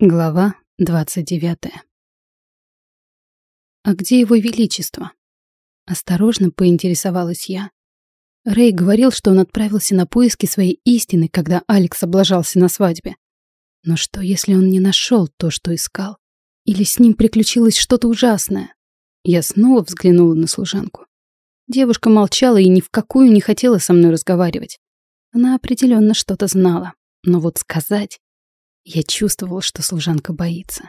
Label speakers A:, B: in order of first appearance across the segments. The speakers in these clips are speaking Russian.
A: Глава двадцать девятая. «А где его величество?» Осторожно поинтересовалась я. Рэй говорил, что он отправился на поиски своей истины, когда Алекс облажался на свадьбе. Но что, если он не нашел то, что искал? Или с ним приключилось что-то ужасное? Я снова взглянула на служанку. Девушка молчала и ни в какую не хотела со мной разговаривать. Она определенно что-то знала. Но вот сказать... Я чувствовал, что служанка боится.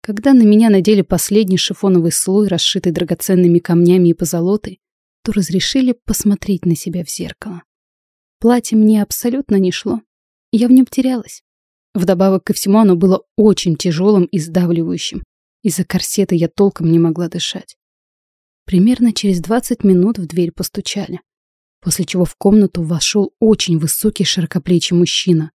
A: Когда на меня надели последний шифоновый слой, расшитый драгоценными камнями и позолотой, то разрешили посмотреть на себя в зеркало. Платье мне абсолютно не шло. Я в нем терялась. Вдобавок ко всему оно было очень тяжелым и сдавливающим. Из-за корсета я толком не могла дышать. Примерно через 20 минут в дверь постучали, после чего в комнату вошел очень высокий широкоплечий мужчина,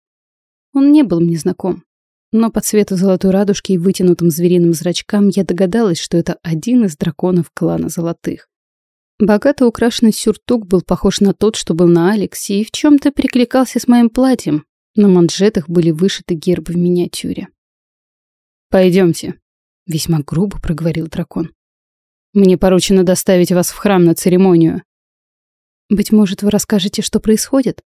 A: он не был мне знаком. Но по цвету золотой радужки и вытянутым звериным зрачкам я догадалась, что это один из драконов клана Золотых. Богато украшенный сюртук был похож на тот, что был на Алексе, и в чем-то перекликался с моим платьем. На манжетах были вышиты гербы в миниатюре. «Пойдемте», — весьма грубо проговорил дракон. «Мне поручено доставить вас в храм на церемонию». «Быть может, вы расскажете, что происходит?»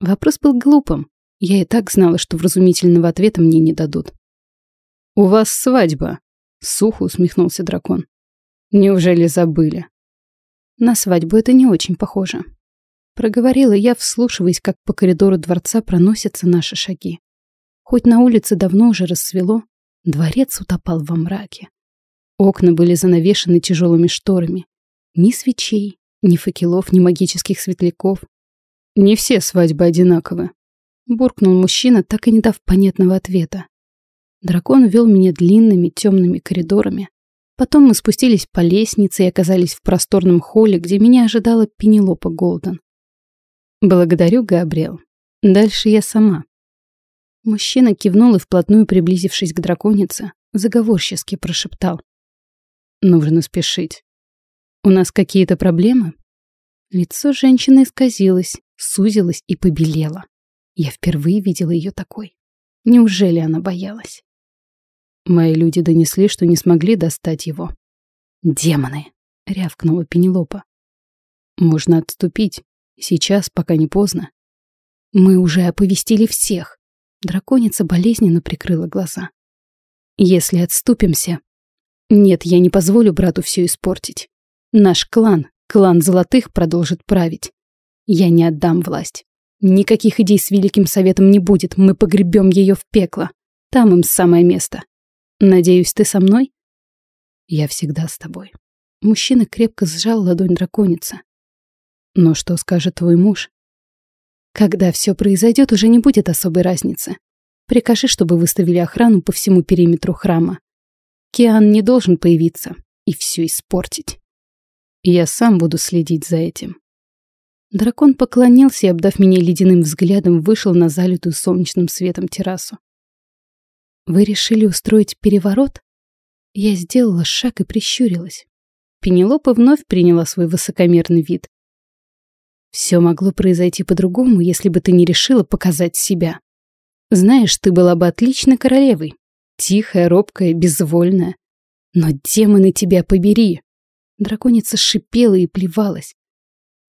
A: Вопрос был глупым. Я и так знала, что вразумительного ответа мне не дадут. «У вас свадьба», — сухо усмехнулся дракон. «Неужели забыли?» «На свадьбу это не очень похоже», — проговорила я, вслушиваясь, как по коридору дворца проносятся наши шаги. Хоть на улице давно уже рассвело, дворец утопал во мраке. Окна были занавешены тяжелыми шторами. Ни свечей, ни факелов, ни магических светляков.
B: Не все свадьбы одинаковы, буркнул мужчина, так и не дав понятного ответа.
A: Дракон вел меня длинными темными коридорами. Потом мы спустились по лестнице и оказались в просторном холле, где меня ожидала Пенелопа Голден. «Благодарю, Габриэл. Дальше я сама». Мужчина кивнул и, вплотную приблизившись к драконице, заговорчески прошептал. «Нужно спешить. У нас какие-то проблемы?» Лицо женщины исказилось, сузилось и побелело. Я впервые видела ее такой. Неужели она боялась?
B: Мои люди донесли, что не смогли достать его.
A: «Демоны!» — рявкнула Пенелопа.
B: «Можно отступить. Сейчас, пока не поздно».
A: «Мы уже оповестили всех». Драконица болезненно прикрыла глаза. «Если отступимся...» «Нет, я не позволю брату все испортить. Наш клан, клан Золотых, продолжит править. Я не отдам власть. Никаких идей с Великим Советом не будет, мы погребем ее в пекло. Там им самое место. Надеюсь, ты со мной?
B: Я всегда с тобой.
A: Мужчина крепко сжал ладонь драконицы.
B: Но что скажет твой муж?
A: Когда все произойдет, уже не будет особой разницы. Прикажи, чтобы выставили охрану по всему периметру храма. Киан не должен появиться и все испортить.
B: Я сам буду следить за этим.
A: Дракон поклонился и, обдав меня ледяным взглядом, вышел на залитую солнечным светом террасу. «Вы решили устроить переворот?» Я сделала шаг и прищурилась. Пенелопа вновь приняла свой высокомерный вид. «Все могло произойти по-другому, если бы ты не решила показать себя. Знаешь, ты была бы отличной королевой. Тихая, робкая, безвольная. Но демоны тебя побери!» Драконица шипела и плевалась.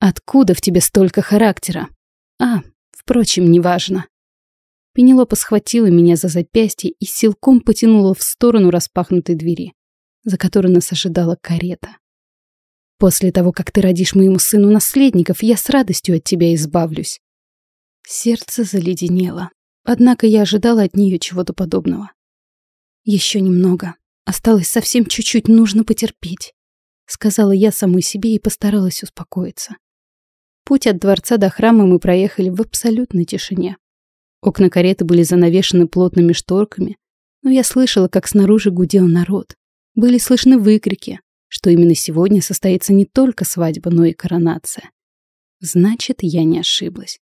A: Откуда в тебе столько характера? А, впрочем, неважно. Пенелопа схватила меня за запястье и силком потянула в сторону распахнутой двери, за которой нас ожидала карета. После того, как ты родишь моему сыну наследников, я с радостью от тебя избавлюсь. Сердце заледенело, однако я ожидала от нее чего-то подобного. Еще немного. Осталось совсем чуть-чуть, нужно потерпеть. Сказала я самой себе и постаралась успокоиться. Путь от дворца до храма мы проехали в абсолютной тишине. Окна кареты были занавешены плотными шторками, но я слышала, как снаружи гудел народ. Были слышны выкрики, что именно сегодня состоится не только свадьба, но и коронация. Значит, я не ошиблась.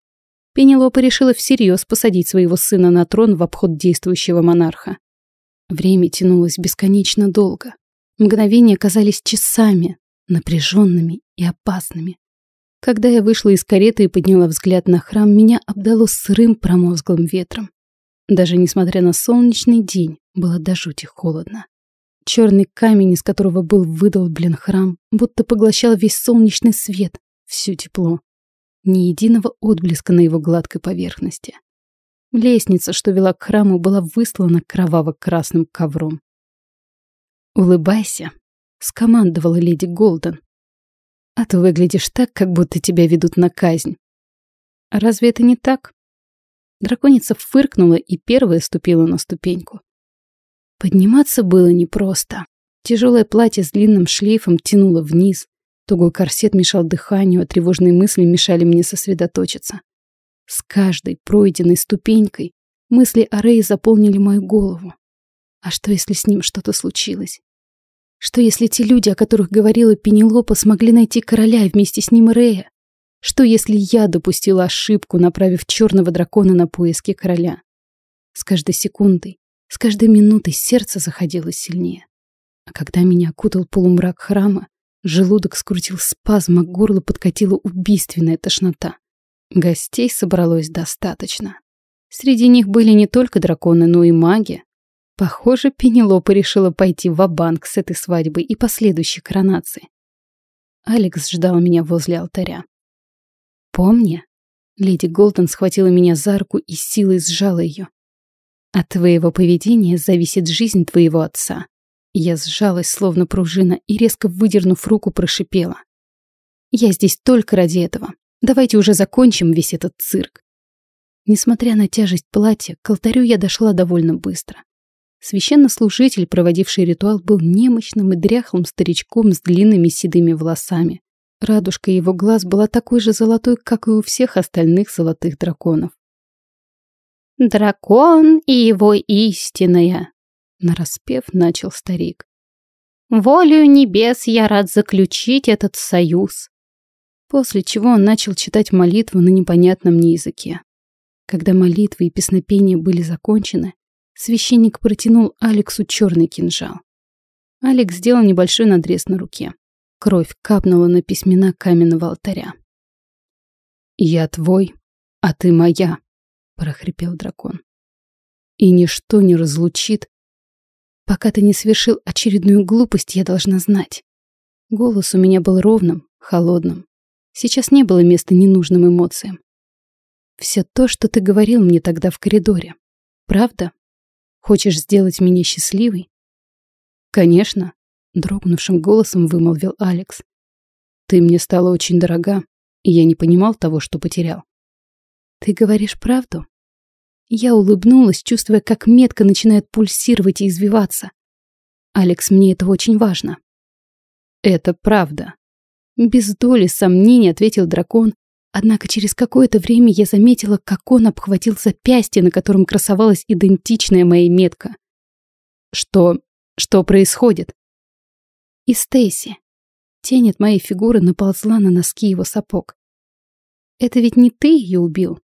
A: Пенелопа решила всерьез посадить своего сына на трон в обход действующего монарха. Время тянулось бесконечно долго. Мгновения казались часами, напряженными и опасными. Когда я вышла из кареты и подняла взгляд на храм, меня обдало сырым промозглым ветром. Даже несмотря на солнечный день, было до жути холодно. Черный камень, из которого был выдолблен храм, будто поглощал весь солнечный свет, всю тепло. Ни единого отблеска на его гладкой поверхности. Лестница, что вела к храму, была выслана кроваво-красным ковром. «Улыбайся», — скомандовала леди Голден. «А ты выглядишь так, как будто тебя ведут на казнь». «Разве это не так?» Драконица фыркнула и первая ступила на ступеньку. Подниматься было непросто. Тяжелое платье с длинным шлейфом тянуло вниз. Тугой корсет мешал дыханию, а тревожные мысли мешали мне сосредоточиться. С каждой пройденной ступенькой мысли о Рее заполнили мою голову. А что, если с ним что-то случилось? Что, если те люди, о которых говорила Пенелопа, смогли найти короля и вместе с ним Рея? Что, если я допустила ошибку, направив черного дракона на поиски короля? С каждой секундой с каждой минутой сердце заходилось сильнее. А когда меня окутал полумрак храма, желудок скрутил спазм, а горло подкатила убийственная тошнота. Гостей собралось достаточно. Среди них были не только драконы, но и маги. Похоже, Пенелопа решила пойти в банк с этой свадьбой и последующей коронацией. Алекс ждал меня возле алтаря. «Помни?» Леди Голден схватила меня за руку и силой сжала ее. От твоего поведения зависит жизнь твоего отца. Я сжалась, словно пружина, и, резко выдернув руку, прошипела. Я здесь только ради этого. Давайте уже закончим весь этот цирк. Несмотря на тяжесть платья, к алтарю я дошла довольно быстро. Священнослужитель, проводивший ритуал, был немощным и дряхлым старичком с длинными седыми волосами. Радужка его глаз была такой же золотой, как и у всех остальных золотых драконов.
C: «Дракон и его истинная», — нараспев начал старик. «Волею небес я рад заключить этот союз».
A: После чего он начал читать молитву на непонятном мне языке. Когда молитвы и песнопения были закончены, священник протянул Алексу черный кинжал. Алекс сделал небольшой надрез на руке. Кровь капнула на письмена каменного алтаря. «Я твой, а ты моя», прохрипел дракон. И ничто не разлучит. Пока ты не совершил очередную глупость, я должна знать. Голос у меня был ровным, холодным. Сейчас не было места ненужным эмоциям. Все то, что ты говорил мне тогда в коридоре. Правда? Хочешь сделать меня счастливой? Конечно, дрогнувшим голосом вымолвил Алекс. Ты мне стала очень дорога, и я не понимал того, что потерял. Ты говоришь правду? Я улыбнулась, чувствуя, как метка начинает пульсировать и извиваться. Алекс, мне это очень важно. Это правда. Без доли сомнений ответил дракон, однако через какое-то время я заметила, как он обхватил запястье, на котором красовалась идентичная моей метка. Что... что происходит? И Стейси. Тень от моей фигуры наползла на носки его сапог. Это ведь не ты ее убил?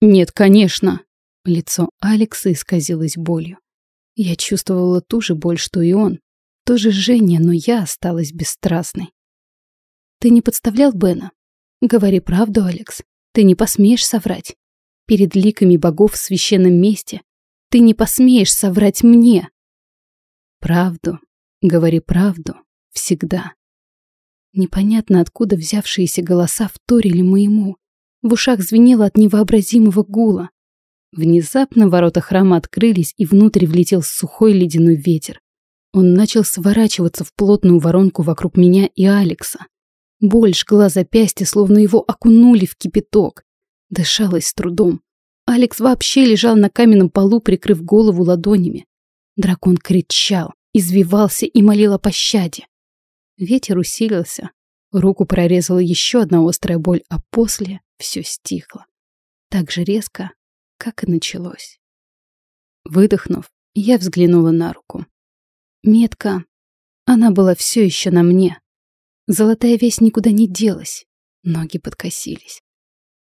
A: «Нет, конечно!» Лицо Алекса исказилось болью. Я чувствовала ту же боль, что и он. Тоже жжение, но я осталась бесстрастной. «Ты не подставлял Бена? Говори правду, Алекс. Ты не посмеешь соврать. Перед ликами богов в священном месте ты не посмеешь соврать мне. Правду. Говори правду. Всегда. Непонятно, откуда взявшиеся голоса вторили моему. В ушах звенело от невообразимого гула. Внезапно ворота храма открылись, и внутрь влетел сухой ледяной ветер. Он начал сворачиваться в плотную воронку вокруг меня и Алекса. Боль жгла запястье, словно его окунули в кипяток. Дышалось с трудом. Алекс вообще лежал на каменном полу, прикрыв голову ладонями. Дракон кричал, извивался и молил о пощаде. Ветер усилился. Руку прорезала еще одна острая боль, а после все стихло. Так же резко, как и началось. Выдохнув, я взглянула на руку. Метка. Она была все еще на мне. Золотая весь никуда не делась. Ноги подкосились.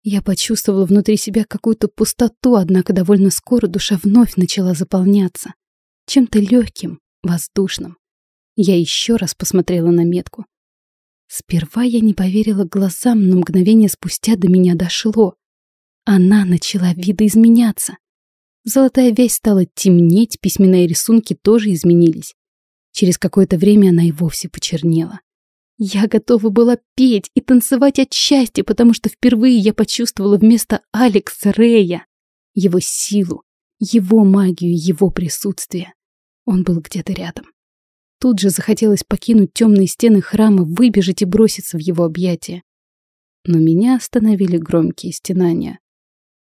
A: Я почувствовала внутри себя какую-то пустоту, однако довольно скоро душа вновь начала заполняться. Чем-то легким, воздушным. Я еще раз посмотрела на метку. Сперва я не поверила глазам, но мгновение спустя до меня дошло. Она начала видоизменяться. Золотая вязь стала темнеть, письменные рисунки тоже изменились. Через какое-то время она и вовсе почернела. Я готова была петь и танцевать от счастья, потому что впервые я почувствовала вместо Алекса Рея его силу, его магию, его присутствие. Он был где-то рядом. Тут же захотелось покинуть темные стены храма, выбежать и броситься в его объятия. Но меня остановили громкие стенания.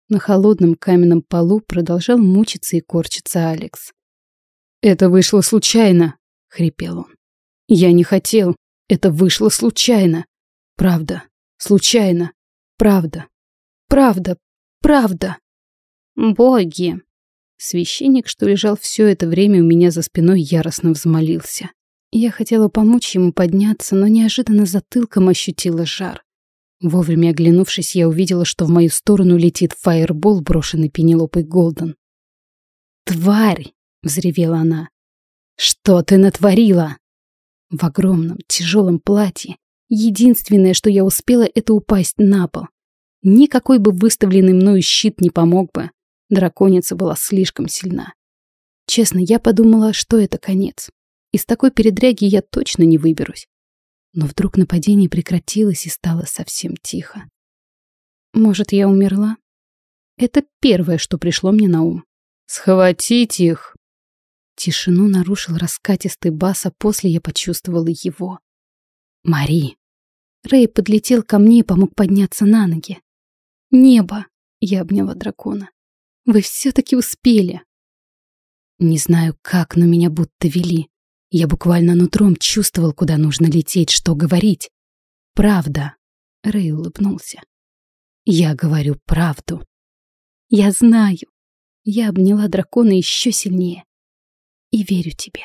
A: На холодном каменном полу продолжал мучиться и корчиться Алекс. «Это вышло случайно», — хрипел он. «Я не хотел. Это вышло случайно. Правда. Случайно. Правда. Правда. Правда».
C: «Боги!»
A: Священник, что лежал все это время у меня за спиной, яростно взмолился. Я хотела помочь ему подняться, но неожиданно затылком ощутила жар. Вовремя оглянувшись, я увидела, что в мою сторону летит фаербол, брошенный Пенелопой Голден. «Тварь!» — взревела она. «Что ты натворила?» В огромном, тяжелом платье единственное, что я успела, это упасть на пол. Никакой бы выставленный мною щит не помог бы. Драконица была слишком сильна. Честно, я подумала, что это конец. Из такой передряги я точно не выберусь. Но вдруг нападение прекратилось и стало совсем тихо. Может, я умерла? Это первое, что пришло мне на ум. «Схватить их!» Тишину нарушил раскатистый бас, а после я почувствовала его. «Мари!» Рэй подлетел ко мне и помог подняться на ноги. «Небо!» — я обняла дракона. «Вы все-таки успели!» Не знаю как, но меня будто вели. Я буквально нутром чувствовал, куда нужно лететь, что говорить. Правда. Рэй улыбнулся. Я говорю правду. Я знаю. Я обняла дракона еще сильнее. И верю тебе.